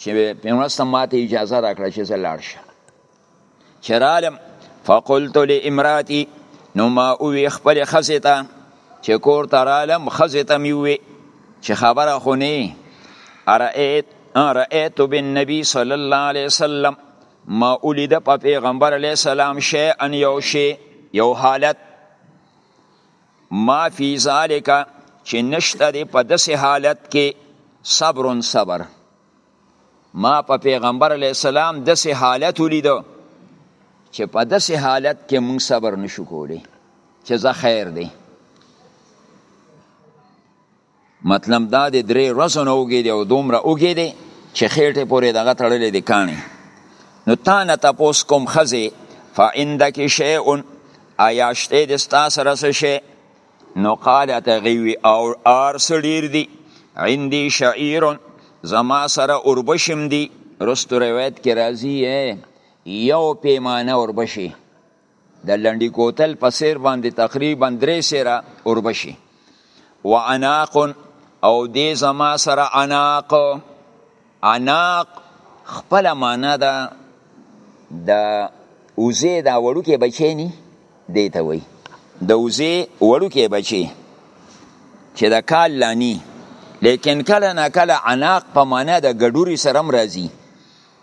چې پیغمبر ما ته اجازه راکړه چې زه لاړ شم چې رالم فقلت لامراتي نو ما ووی خپل ښځې ته چې کور ته رالم ښځې ته مې ووی چې خبره خو نه ارأیت ارأیت بالنبي صلی الله علیه وسلم ما اولیده په پیغمبر علیه السلام شیئا یو شی یو حالت ما فی ذالک چې نشته دی په داسې حالت کې صبر صبر ما په پیغمبر علی السلام داسې حالت ولیدو چې په داسې حالت کې مونږ صبر نشو کولی چې زه خیر دی مطلب دا دی درې ورځو نه اوږې دی او دومره اوږې دی چې خېټې پورې دغه تړلې دی کاڼې نو تا نه تپوس کوم ښځې فعندک شیء ایا شته د ستا سره څه شی نو قالت هغې وي او آر څه ډېر دي عندي شعیر زما سره اوربشم دي رستو روایت کې راځي یو پیمانه اوربشي د لنډی کوتل په سیر باندې تقریبا درې سیره اوربشي و اناق او دې زما سره اناق اناق خپل معنا ده د اوزې دا وړوکې بچی نی دی ته وایي د اوزې وړوکې بچی چې د کال لانی لیکن کله نه کله عناق په معنا د ګډوري سره مرضی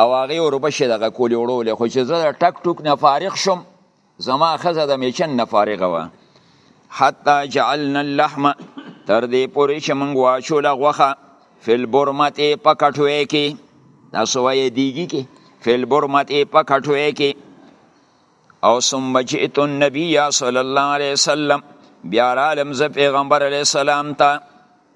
او هغه اوربشې دغه کولې وړولې خو چې زه د ټک ټوک نه فارغ شوم زما ښځه د میچن نه فارغه وه حتی جعلنا اللحم تر دې پورې چې موږ واچوله غوښه فی البرمتې په کټوې کې دا سوایه دیږي کې فی البرمتې په کټوې کې او ثم جئت النبي صلی الله علیه وسلم بیا رالم زه پیغمبر علیه السلام ته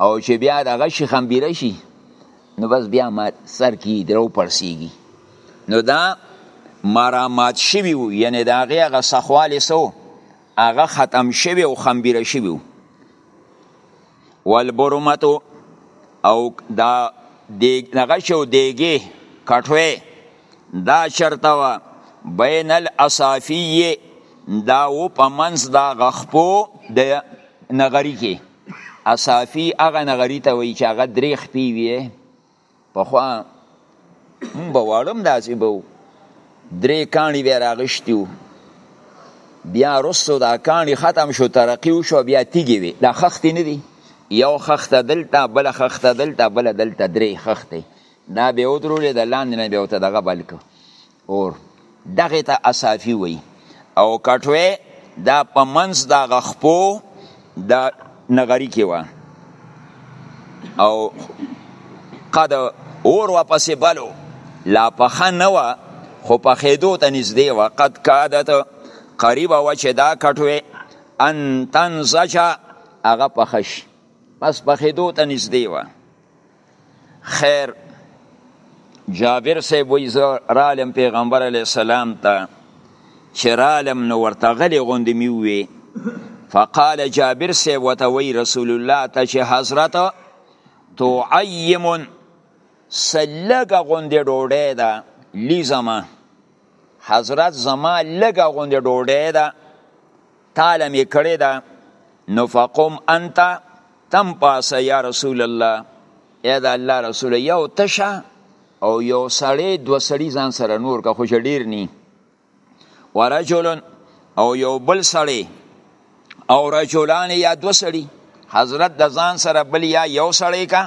او چې بیا دغه شي خمبیره شي نو بس بیا ما سر کې درو پړسیږي نو دا مرامات شوی وو یعنی دا هغه هغه سخوالی سو هغه ختم شوی او خمبیره شوی وو والبرمتو او دا دیګ نغشو دیګې کټوې دا چرته وه بین الاصافی دا و په منځ دا غخپو د نغری کې اصافی هغه نغری ته وایي چې هغه درې خپې وي پخوا مونږ به واړه هم داسې به وو درې کاڼي به یې راغشتي وو بیا وروسته دا کاڼي ختم شو ترقي وشو بیا تیږې وې دا خښتې نه دي یو خښته دلته بله خښته دلته بله دلته درې خښتې دا به ودرولې د لاندې نه به وته دغه بلک اور دغه ته اصافي وي او کټوي دا په منځ دا غخپو دا نغری کې و او قد اور واپسې بلو لا پخه نه و خو په خېدو ته نږدې و قد کادت قریب و چې دا کټوي ان تنزجه هغه پخش بس په خېدو ته نږدې و خیر جابر صاحب وی زه رالم پیغمبر علی السلام ته چې رالم نو ورته غلی غوندې مې ووی فقال جابر صاحب ورته وی رسول الله ته چې حضرت تعیم سلګه غوندې ډوډۍ ده لی زما حضرت زما لګه غوندې ډوډۍ ده تاله می کړی دا نو فقم انت تم پاس یا رسول الله اې دا الله رسول یو تشه او یو سړی دو سړی ځان سره نور که خوش ډیر نی ورجل او یو بل سړی او رجلان یا دو سړی حضرت د ځان سره بل یا یو سړی کا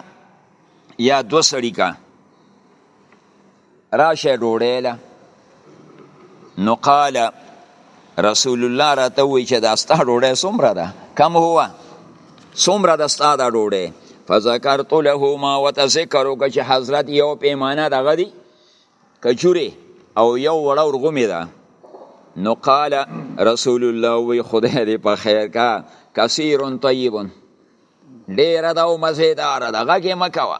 یا دو سړی کا راشه ډوډۍ له نو قال رسول الله راته وی چې دا ستا ډوډۍ څومره ده کم هوا څومره ده ستا دا ډوډۍ فذکرت له ما وتذکر وکړه چې حضرت یو پیمانه دغه دی کجوري او یو وړه ورغومې ده نو قال رسول الله وی خدای دې په خیر کا کثیر طیب ډیره ده او مزیدار ده غږ مکوه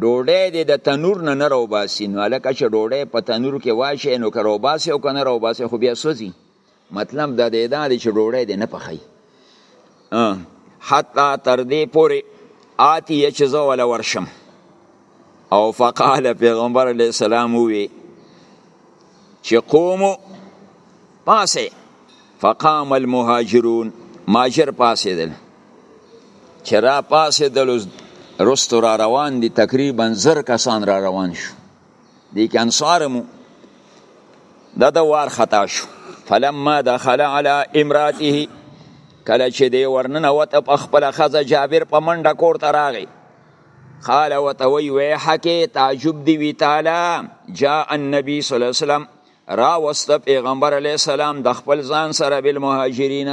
ډوډۍ دې د تنور نه نه راوباسي نو هلکه چې ډوډۍ په تنور کې واچوي نو که راوباسي او که نه راوباسي خو بیا سوځي مطلب د دې دا دی چې ډوډۍ دې نه پخوي حتی تر دې پورې آتی چې زه وله ورشم او فقال پیغمبر علیه السلام ووی چې قومو پاسه فقام المهاجرون ماجر پاسه دل چرا پاسه دل رستو را روان دي تقریبا زر کسان را روان شو دي کې انصارمو دا د وار خطا شو فلما دخل على امراته کله چې دی ورننه وته په خپل خزه جابر په منډه کور ته راغی قال وتوي ويحك تعجب دي وتعالى جاء النبي صلى الله عليه وسلم راوست پیغمبر علی السلام د خپل ځان سره بالمهاجرین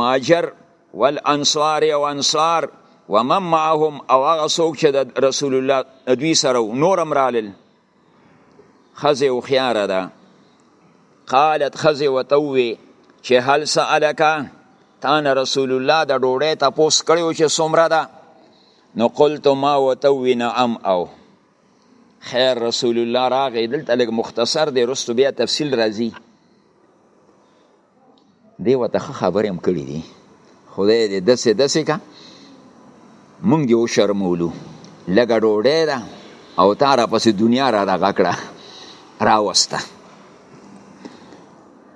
ماجر والانصار او انصار ومن معهم او هغه څوک چې د رسول الله دوی سره نور امرالل خزه او خيار ده قالت خزه وتوي چې هل سالک تان رسول الله د ډوړې تاسو کړو چې سمره ده نو قلت ما وتوي نعم او خیر رسول الله راغی دلته لږ مختصر دی رستو بیا تفصیل راځي دی وته خبرې هم کړې دي خدای دې دسه دسه کا مونږ یو شرمولو لګه ډوډۍ ده او تار پس دنیا را دغه کړه راوسته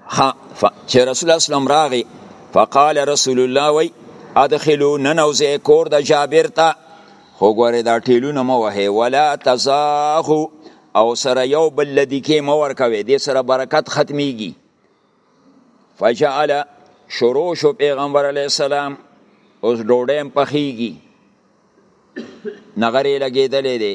خا ف... چې رسول الله اسلام راغی فقال رسول الله وی ادخلوا ننوزه کور د جابر ته خو ګوره دا ټیلونه مو وه ولا تزاغو او سره یو بل لدی کې مو ورکوي د سره برکت ختميږي فجعل شروع شو پیغمبر علی السلام اوس ډوډیم پخیږي نغری لګیدلې دی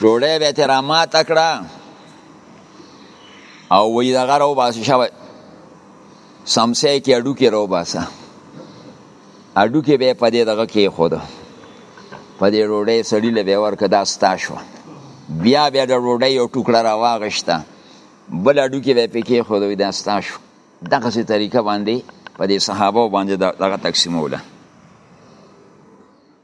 ډوډۍ به ترې راماته کړه او وی دغه راوباسي شوی سمسه کې اډوکې راوباسه اډوکې به په دې دغه کې خود په دې ډوډۍ سړی له به ورکه دا ستا شو بیا بیا د ډوډۍ یو ټوکړه راواغشته بل اډوکې به پکې خود دا ستا شو دغه سي طریقه باندې په دې صحابه باندې دغه تقسیموله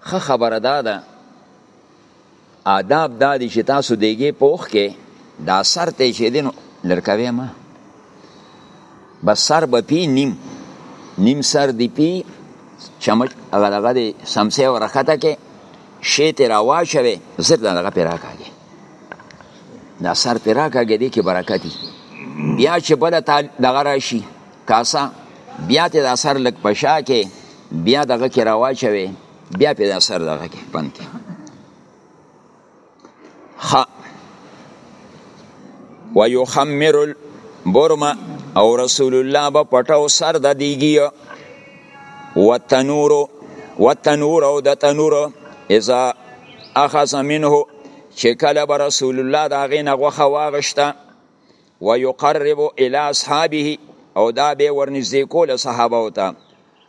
ښه خبره دا ده آداب دا دي چې تاسو دیګې پوخ کې دا سر ته چې دین لرکوي ما بس سر به پی نیم نیم سر دی پی چمچ هغه دغه دی سمسه ورخته کې شی ته راواچوي زر دغه پیرا کاږي دا سر پیرا کاږي دی کې برکت بیا چې بل دغه راشي کاسه بیا ته دا سر لک پشا کې بیا دغه کې راواچوي بیا په دا سر دغه کې پن کې خ ويخمر البرما او رسول الله به پټو سر د دیګي وتنور وتنور او د تنور اذا اخذ منه چې کله به رسول الله دا غینه غوخه واغشته ويقرب الى اصحابه او دا به ورنږدې کول صحابه او ته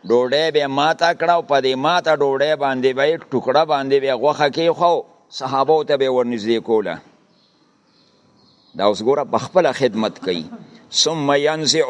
ډوډۍ به ماته کړه او په دې ماته ډوډۍ باندې به یې ټوکړه باندې به غوښه کېښو صحابه ته به ورنږدې کوله دا اوس ګوره په خپله خدمت کوي ثم ينزع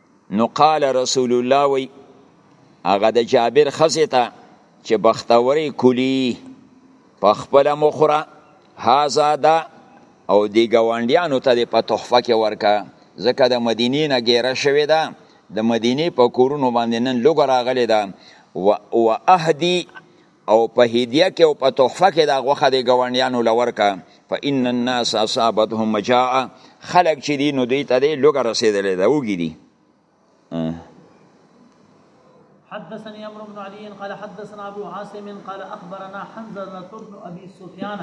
نو قال رسول الله وی هغه د جابر خزه ته چې بختوري کلی په خپل مخره هاذا دا او دی ګوانډیانو ته په تحفه کې ورکا ځکه د مدینې نه ګیره شوې ده د مدینې په کورونو باندې نن لوګ راغلی ده و اهدی او په هدیه کې او په تحفه کې دا غوښه د ګاونډیانو لور کا فإن الناس اصابتهم مجاعه خلق چې دي نو دوی ته دی لوګه رسیدلې ده وګی دي حدثني عمرو بن علي قال حدثنا ابو عاصم قال اخبرنا حمزه بن ابي سفيان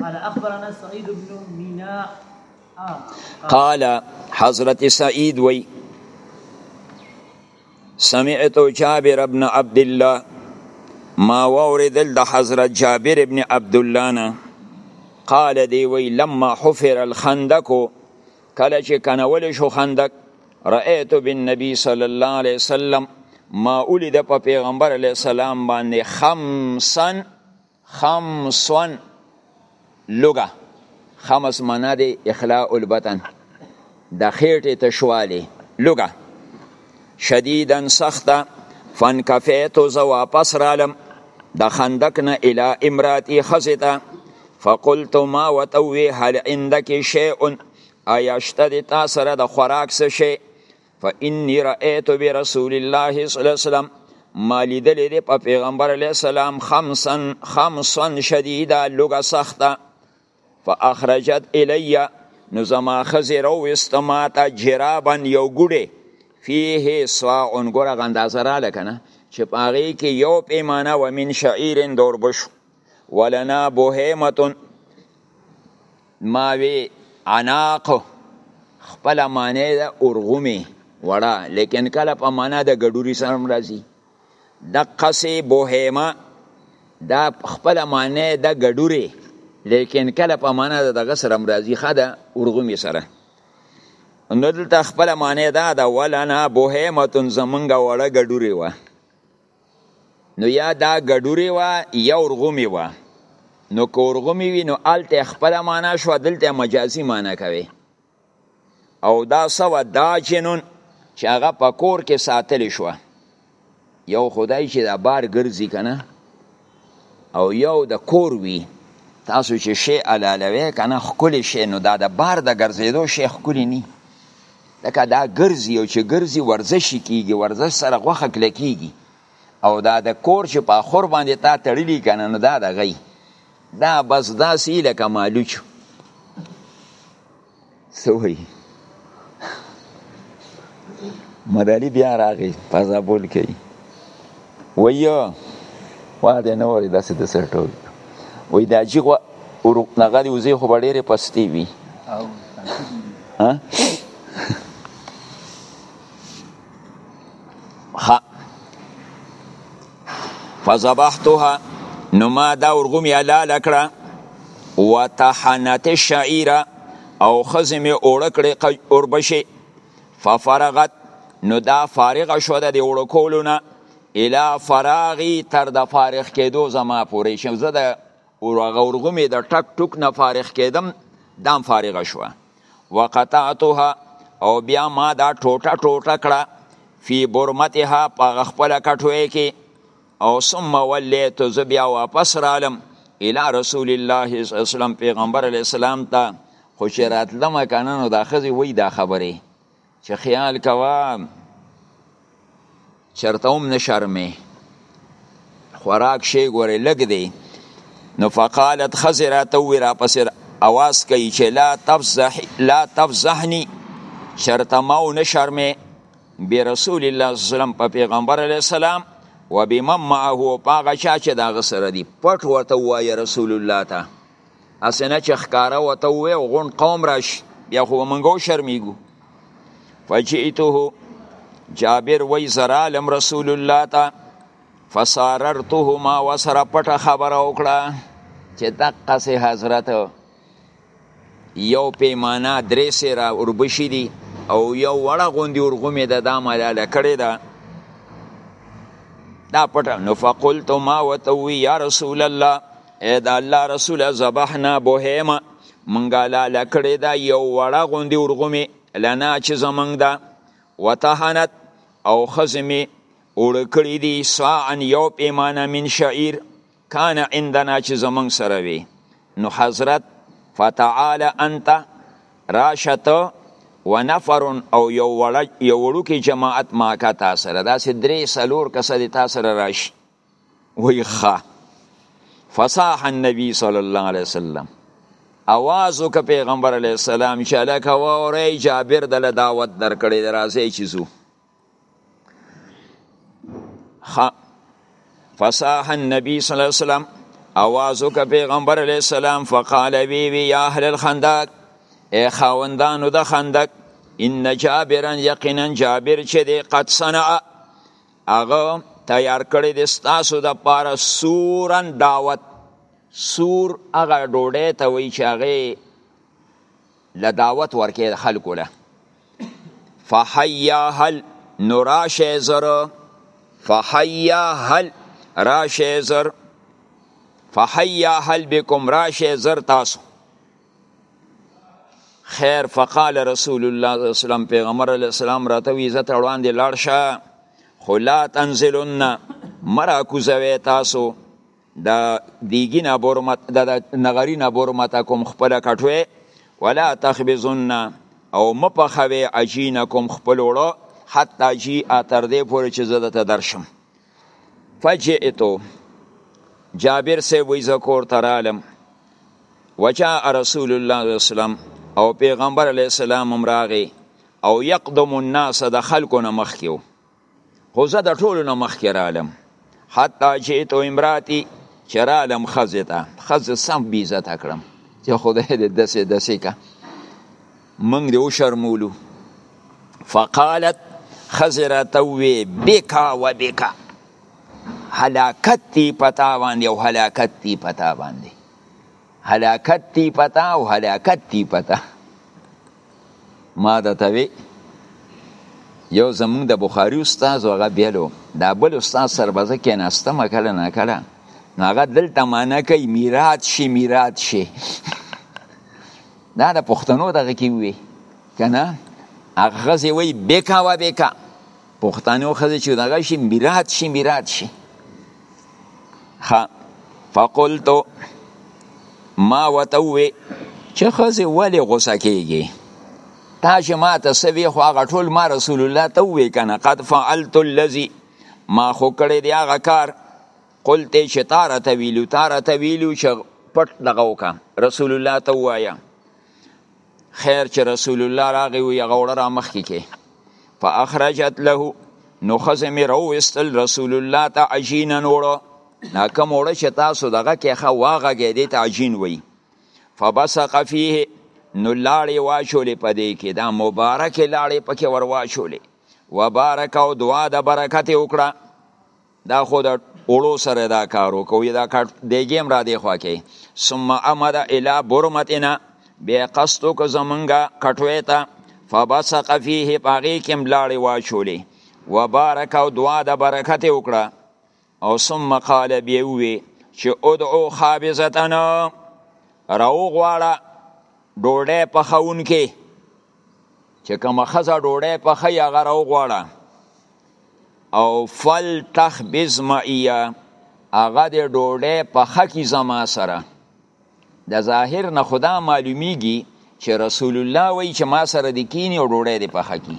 قال اخبرنا سعيد بن ميناء قال حضرت سعيد وي سمعت جابر ابن عبد الله ما وردل د حضرت جابر ابن عبد الله نه قال دی وی لما حفر الخندق کله چې کنول شو خندق رأيت بالنبي صلى الله عليه وسلم ما ولید په پیغمبر علی السلام باندې خمسن خمسون لوګه خمس معنا دی اخلاء البطن د خېټې تشوالی لوګه شدیدن سخته فنکفیتو زه واپس رالم د خندق نه الی امراتی ښځې ته فقلت ما ورته وویې هل عندکې شیء آیا شته د تا سره د خوراک څه شی فإني رأيت برسول الله صلی الله علیه وسلم ما لیدلې دې په پیغمبر علیه السلام خمسا خمسا شدیدا لوګه سخته فأخرجت الی نو زما خزې راویسته ما ته جرابا یو ګوډی فيه صاع ګوره غندازه راله که نه چې په هغې کې یو پیمانه و من شعیر دوربشو ولنا بوهیمتون ماوی عناق خپل معنی ده ارغومی وړه لیکن کله په معنا د ګډوري سره راځي د قصې بوهیمه دا خپل معنی د ګډوري لیکن کله په معنا د دغه سره راځي خدا ورغمی سره نو دلته خپل معنی دا د ولنا بوهیمه زمونږه وړه ګډوري و نو یا دا ګډوری وه یا ورغومی وه نو که ورغومی وي نو هلته خپله معنا شوه دلته مجازي معنا کوي او دا سوه دا جنون چې هغه په کور کې ساتلی شوه یو خدای چې دا بار ګرځي که نه او یو د کور وی تاسو چې شی علالوي کنه خکلی شی نو دا د بار د ګرځیدو شی خکلی نی لکه دا ګرځي او چې ګرځي ورزش کیږي ورزش سره غوخه کلکیږي او دا د کور چې په خور باندې تا تړلی کنه نو دا د غي دا بس داسې لکه مالوچ څه وایي مداري بیا راغی فضا بول کوي وایو وا دې نه وری داسې د سر ټول وایي دا جي غوا نغه دې وزې خو به ډېرې پستې وي ها فذبحتها نو ما دا ورغومی حلال کړه وطحنت الشعيره او خزه می اوړه کړې اوربشي ففرغت نو دا فارغ شو د اوړه کولو نه الا فراغي تر د فارغ کېدو زما پورې شم زه د اورغه ورغومې د ټک ټوک نه فارغ کېدم دام فارغ شو وقطعتها او بیا ما دا ټوټه ټوټه کړه فی برمتها په خپل کټوي کې او ثم ولیت ز بیا واپس رالم الی رسول الله صلی الله علیه وسلم پیغمبر علی السلام ته خو چې راتلم کنه نو دا خزي وای دا خبره چې خیال کوه چرته هم نه شرمې خوراک شی ګورې لږ دی نو فقالت ښځې راته وویل راپسې اواز کوي چې لا تفزح لا تفزحني چرته ما ونه شرمې برسول الله صلی الله علیه وسلم په پیغمبر علیه السلام وبمن معه پاغه چا چې دا غسر دی پټ ورته وایي رسول الله ته اسې نه چې ښکاره ورته ووایي او غونډ قوم راشي بیا خو به موږ وشرمېږو فجئته جابر وای زرالم رسول الله ته فساررته ما وسره پټه خبره وکړه چې دقه سي حضرت یو پیمانه درې سره اوربشي دي او یو وړه غوندي ورغومې ده دا ملاله کړې ده دا پټه نو فقلت ما وتوي یا رسول الله اې د الله رسوله ذبحنا بهیمه مونږ حلاله کړې ده یو وړه غوندې ورغومې لنا چې زمونږ ده وتهنت او ښځې مې اوړه کړي دي ساعا یو پیمانه من شعیر کان عندنا چې زمونږ سره وي نو حضرت فتعال انت راشه ته و نفر او یو وړه یو وړوکی جماعت ماکه تا سره داسې درې څلور کسه دې تا سره راشي وی خا فصاح النبی صلی الله علیه وسلم اواز وک پیغمبر علیه السلام چې لکه وری جابر دل دعوت درکړي درازي چې زو خا فصاح النبی صلی الله علیه وسلم اواز وک پیغمبر علیه السلام فقال وی وی یا اهل الخندق ای خاوندانو د خندق ان جابرا یقینا جابر چې دی قد صنع هغه تیار کړی دی ستاسو د پاره سورن دعوت سور هغه ډوډۍ ته وایي چې هغې له دعوت ورکې د خلکو له فحیا هل نو راشه زر فحیا هل راشه زر فحیا هل بکم راشه زر تاسو خیر فقال رسول الله صلی الله علیه وسلم پیغمبر علیه السلام راته وی عزت وړاندې لاړ شه خو لا تنزلن مرا کوزوي تاسو دا دیګی نه بورمت دا نغری نه بورمت کوم خپل کټوي ولا تخبزن او مپخوي عجینکم خپل وړو حتی جی اتر دې پورې چې زده ته درشم فجئتو جابر سے وی زکور ترالم وجاء رسول الله صلی الله علیه وسلم او پیغمبر علیه السلام هم راغی او یقدم الناس د خلکو نه مخکیو خو زه د ټولو نه مخکې رالم حتی جئت امراتی چې رالم ښځې ته ښځې سم بې عزته کړم چې خدای دې داسې داسې که موږ دې وشرمولو فقالت ښځې راته ووې بکا و بکا هلاکت دی پتا باندې او هلاکت دی پتا باندې هلاکت دی پتا او هلاکت دی پتا ما د توی یو زمون د بخاری استاد هغه بیلو دا بل استاد سره بزه کې ناسته مکله نه کړه هغه دلته معنی کوي میرات شي میرات شي دا د پښتنو دغه کې وي کنه هغه خزه وی بیکا و بیکا پښتنو خزه چې دغه شي میرات شي میرات شي خ فقلت ما وتوي چې خزه ولی غوسه کیږي تا چې ما ته سوي خو هغه ټول ما رسول الله ته وی کنه قد فعلت الذي ما خو کړی دی هغه کار قلت چې تا راته ویلو تا راته ویلو چې پټ دغه وکړه رسول الله ته ووایه خیر چې رسول الله راغی وي هغه وړه را مخکې کې فاخرجت له نو ښځه مې راوویستل رسول الله ته عجینا وړه دا کوم وړه چې تاسو دغه کې ښه واغږی دی ته عجین وایي فبصق فيه نو لاړې واچولې په دې کې دا مبارکې لاړې پکې ور واچولې وبارک او دعا د برکت وکړه دا خو د اوړو سره دا کار وکوي دا کار دیګې هم را دی خوا کې ثم امد الی برمتنا بیا قصد وکړو زمونږه کټوې ته فبصق فيه په هغې کې هم لاړې واچولې وبارک او دعا د برکت یې وکړه او ثم قال بیا ووی چې ادعو خابزتنا راوغواړه ډوډۍ پخوونکې چې کوم خزه ډوډۍ په خی هغه راو غواړه او فل تخ بزمعیه هغه د ډوډۍ په خکی زما سره د ظاهر نه خدا معلومیږي چې رسول الله وایي چې ما سره د کینی او ډوډۍ د په خکی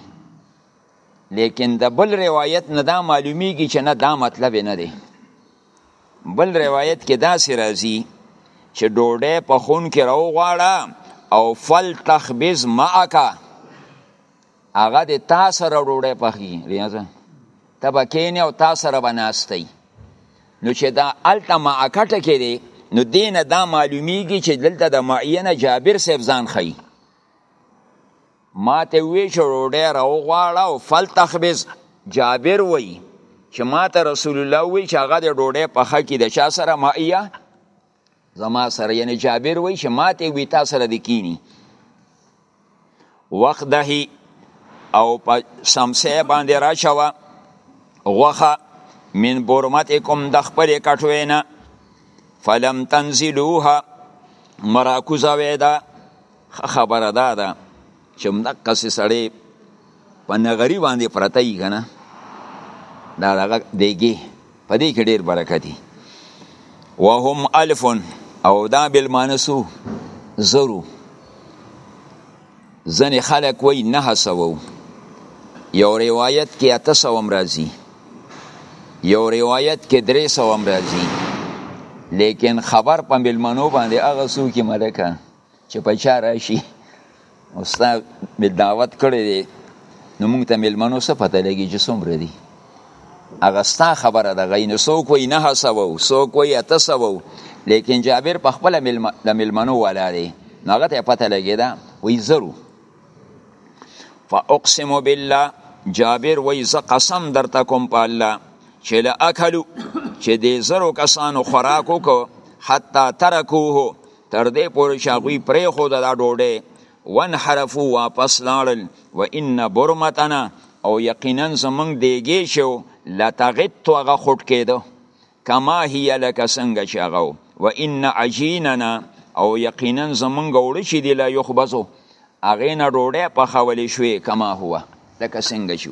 لیکن د بل روایت نه دا معلومیږي چې نه دا مطلب نه دی بل روایت کې داسې راځي چې ډوډۍ په خون کې راو غواړه او فل تخبز معکا هغه د تا سره ډوډۍ پخی ریاضه ته به کینې او تا سره به ناستی نو چې دا الته معکا ټکې دی نو دینه دا معلومیږي چې دلته د معینه جابر صاحب ځان خی ما ته وی چې روډه راوغواړه او فلتخبز جابر وی چې ما ته رسول الله وی چې هغه د ډوډۍ په خه کې د چا سره مایه زما سره یعنی جابر وی چې ما ته وی تا سره د کینی وخت دهی او په سمسه باندې راچوه غوخه من برمتکم د خپل کټوې نه فلم تنزلوها مراکوزه وې ده خبره دا ده چې مدقه سي سړی په نغری باندې پرته یې کنه دا دغه دیګي په دې کې ډیر برکت دي وهم الف او دا بل مانسو زرو ځنې خلک وای نه سوو یو روایت کې اته سو امراضي یو روایت کې درې سو امراضي لیکن خبر په ملمنو باندې هغه سو کې ملکه چې په چا راشي او ستا به دعوت کړی دی نو موږ ته میلمنو څه پته لګي چې څومره دي هغه ستا خبره ده غي نو څوک وایي نه سوه څوک وایي اته سوه لیکن جابر په خپله د میلمنو والا دی نو هغه ته یې پته لګېده وایي زرو فاقسم بالله جابر وایي زه قسم درته کوم په الله چې له اکلو چې دې زرو کسانو خوراک وکړو حتی ترکوه تر دې پورې چې هغوی پرېښوده دا ډوډۍ وانحرفو واپس لاړل و ان برمتنا او یقینا زمونږ دیګې چې لتغط هغه خوټ کېده کما هي لکه څنګه چې هغه و ان عجیننا او یقینا زمونږ اوړه چې دی لا یخبزو هغې نه ډوډۍ پخولی شوې کما هو لکه څنګه چې